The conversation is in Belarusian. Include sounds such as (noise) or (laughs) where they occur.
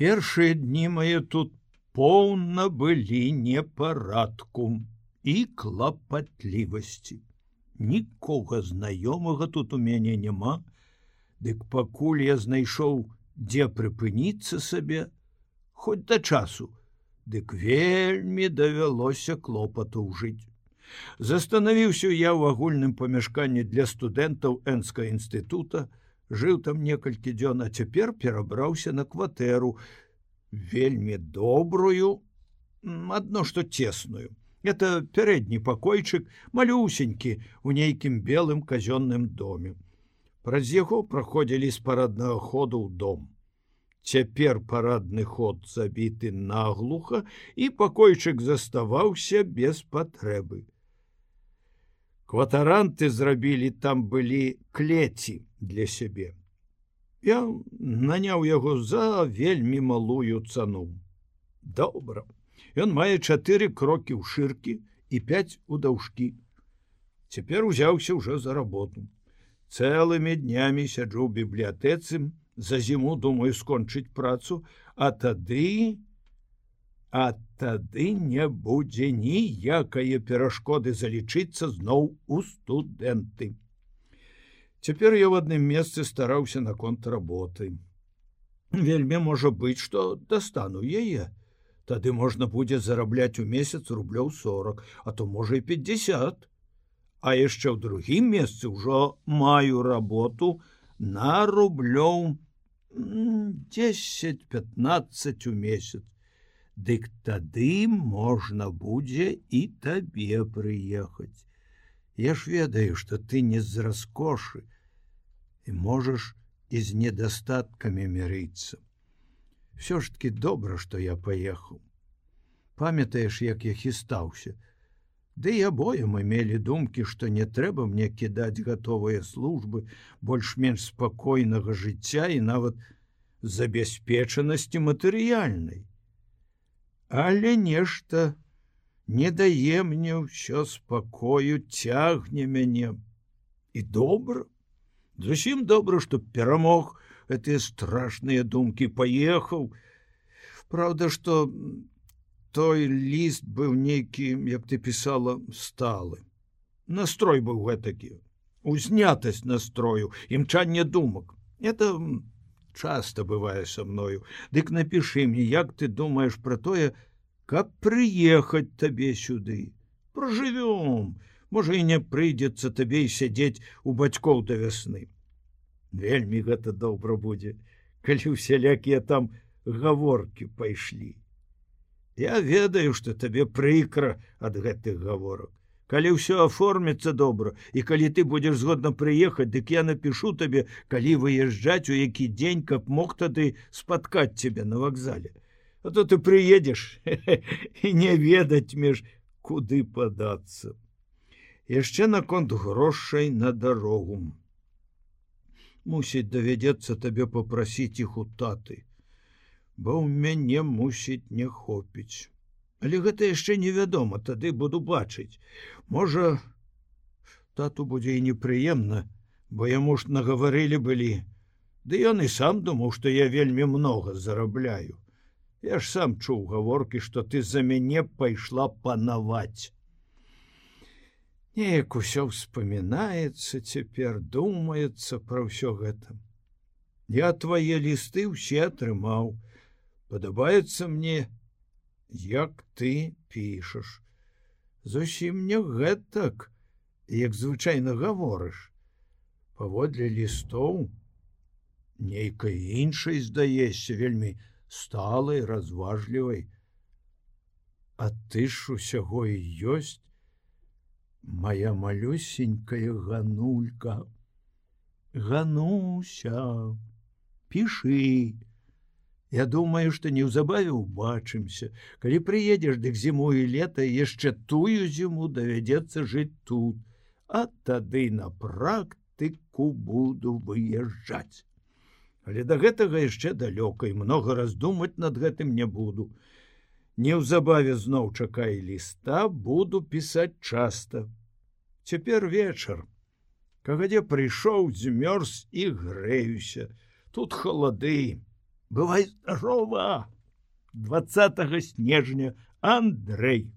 Першыя дні мае тут поўна былі непарадку і клапатлівасці. Нікога знаёмага тут у мяне няма, Дык пакуль я знайшоў, дзе прыпыніцца сабе, хоць да часу, Дык вельмі давялося клопату ўжыць. Застанавіўся я ў агульным памяшканні для студэнтаў энска інстытута, жыў там некалькі дзён, а цяпер перабраўся на кватэру, вельмі добрую, адно што цесную. Это пярэдні пакойчык, малюсенькі у нейкім белым казённым доме. Праз яго праходзілі з параднага ходу ў дом. Цяпер парадны ход забіты наглуха і пакойчык заставаўся без патрэбы. Кватаранты зрабілі там былі клеці для сябе. Я наняў яго за вельмі малую цану. Добра. Ён мае чатыры крокі ў шыркі і пяць у даўжкі. Цяпер узяўся ўжо за работу. Цэлымі днямі сяджу ў бібліятэцы, за зіму думаю скончыць працу а тады а тады не будзе ніякае перашкоды залічыцца зноў у студэнты. Цяпер я в адным месцы стараўся наконт работы. Вельмі можа быць что достану яе. Тады можна будзе зарабляць у месяц рублёў 40 а то можа і 50 а яшчэ ў другім месцы ўжо маю работу на рублёў 10-15 у месяц. Дык тады можна будзе і табе прыехаць. Я ж ведаю, што ты не з раскошы і можаш і з недастаткамі мірыцца. Всё ж таки добра, што я паехаў. Памятаеш, як я хістаўся, Ды і абое мы мелі думкі, што не трэба мне кідаць гатовыя службы больш-менш спакойнага жыцця і нават забяспечанасці матэрыяльнай. Але нешта не дае мне ўсё спакою цягне мяне і добра. Зусім добра, што перамог гэтыя страшныя думкі паехаў. Праўда, што той ліст быў нейкі як ты пісала сталы настрой быў гэтакі узнятасць настрою імчанне думак это часто бывае со мною. Дык напиши мне як ты думаешь про тое каб прыехаць табе сюды? Прожывём можа і не прыйдзецца табе і сядзець у бацькоў да вясны вельмі гэта добра будзе калі усялякія (laughs) там гаворки пайшлі. Я ведаю, што табе прыкра ад гэтых гаворак. Калі ўсё аформіцца добра і калі ты будзеш згодна прыехаць, дык я напишу табе, калі выязджаць у які дзень, каб мог тады спаткаць цябе на вакзале. А то ты прыедзеш (laughs) і не ведаць меж куды падацца. Яшчэ наконт грошай на дарогу. Мусіць давядзецца табе попрасіць іх у таты бо ў мяне мусіць не хопіць. Але гэта яшчэ невядома, тады буду бачыць. Можа, тату будзе і непрыемна, бо яму ж нагаварылі былі. Ды ён і сам думаў, што я вельмі много зарабляю. Я ж сам чуў гаворкі, што ты за мяне пайшла панаваць. Неяк усё вспомінаецца, цяпер думаецца пра ўсё гэта. Я твае лісты ўсе атрымаў, падабаецца мне як ты пішаш. Зусім не гэтак як звычайна гаворыш. Паводле лістоў нейкай іншай здаешся вельмі сталай разважлівай. А ты ж усяго і ёсць моя малюсенькая ганулька. Гануся піши Я думаю, што неўзабаве убачымся. Калі прыедзеш дык зіму і лета яшчэ тую зіму давядзецца жыць тут, А тады на практыку буду выязджаць. Але да гэтага яшчэ далёка і многа раздумаць над гэтым не буду. Неўзабаве зноў чакай ліста, буду пісаць часта. Цяпер вечар. Кагадзе прыйшоў, змёрз і грэюся. Тут халады, бывай здорова! 20 снежня Андрей